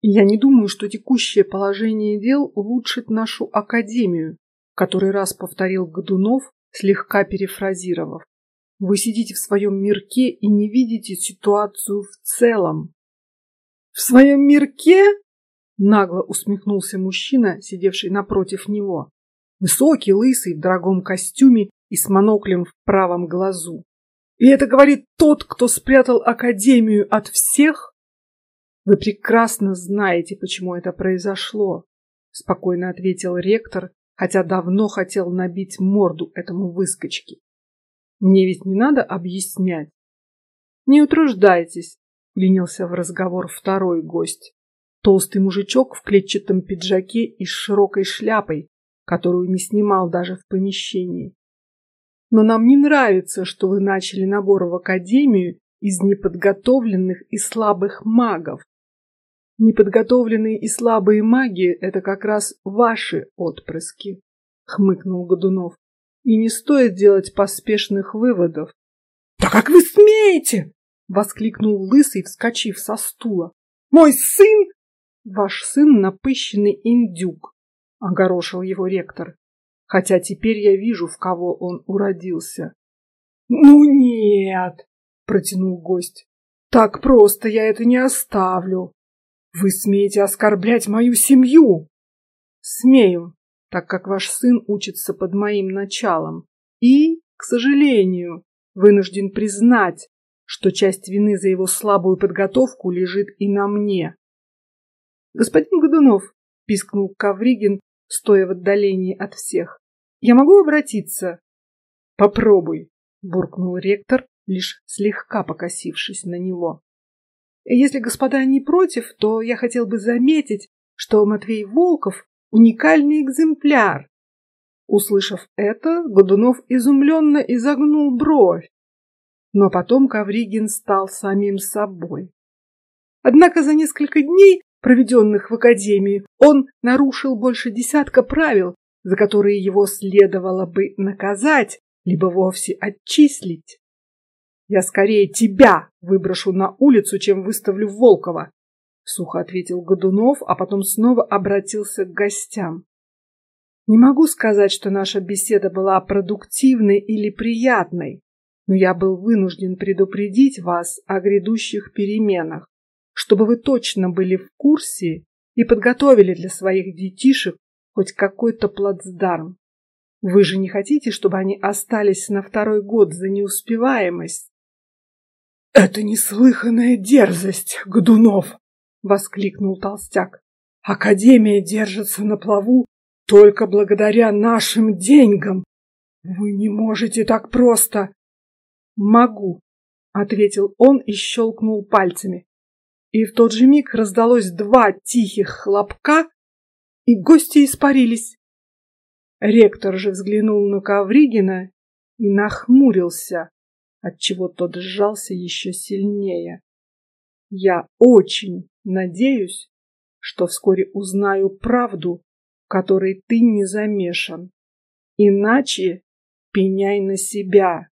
Я не думаю, что текущее положение дел улучшит нашу академию, который раз повторил Годунов, слегка перефразировав. Вы сидите в своем мирке и не видите ситуацию в целом. В своем мирке? Нагло усмехнулся мужчина, сидевший напротив него. Высокий, лысый, в дорогом костюме и с моноклем в правом глазу. И это говорит тот, кто спрятал академию от всех? Вы прекрасно знаете, почему это произошло, спокойно ответил ректор, хотя давно хотел набить морду этому выскочке. Мне ведь не надо объяснять. Не утруждайтесь, вклинился в разговор второй гость. Толстый мужичок в клетчатом пиджаке и с широкой шляпой, которую не снимал даже в помещении. Но нам не нравится, что вы начали набор в академию из неподготовленных и слабых магов. Неподготовленные и слабые маги – это как раз ваши отпрыски, хмыкнул Годунов. И не стоит делать поспешных выводов. Да как вы смеете? воскликнул лысый, вскочив со стула. Мой сын? Ваш сын напыщенный индюк, огорошил его ректор. Хотя теперь я вижу, в кого он уродился. Ну нет, протянул гость. Так просто я это не оставлю. Вы смеете оскорблять мою семью? Смею, так как ваш сын учится под моим началом. И, к сожалению, вынужден признать, что часть вины за его слабую подготовку лежит и на мне. Господин Годунов, пискнул Кавригин, стоя в отдалении от всех. Я могу обратиться? Попробуй, буркнул ректор, лишь слегка покосившись на него. Если господа не против, то я хотел бы заметить, что Матвей Волков уникальный экземпляр. Услышав это, Годунов изумленно изогнул бровь, но потом Кавригин стал самим собой. Однако за несколько дней, проведенных в академии, он нарушил больше десятка правил, за которые его следовало бы наказать, либо вовсе отчислить. Я скорее тебя выброшу на улицу, чем выставлю Волкова, сухо ответил Годунов, а потом снова обратился к гостям. Не могу сказать, что наша беседа была продуктивной или приятной, но я был вынужден предупредить вас о грядущих переменах, чтобы вы точно были в курсе и подготовили для своих детишек хоть какой-то плацдарм. Вы же не хотите, чтобы они остались на второй год за неуспеваемость? Это неслыханная дерзость, Годунов, воскликнул толстяк. Академия держится на плаву только благодаря нашим деньгам. Вы не можете так просто. Могу, ответил он и щелкнул пальцами. И в тот же миг раздалось два тихих хлопка, и гости испарились. Ректор же взглянул на Ковригина и нахмурился, отчего тот сжался еще сильнее. Я очень надеюсь, что вскоре узнаю правду, в которой ты не замешан. Иначе пеняй на себя.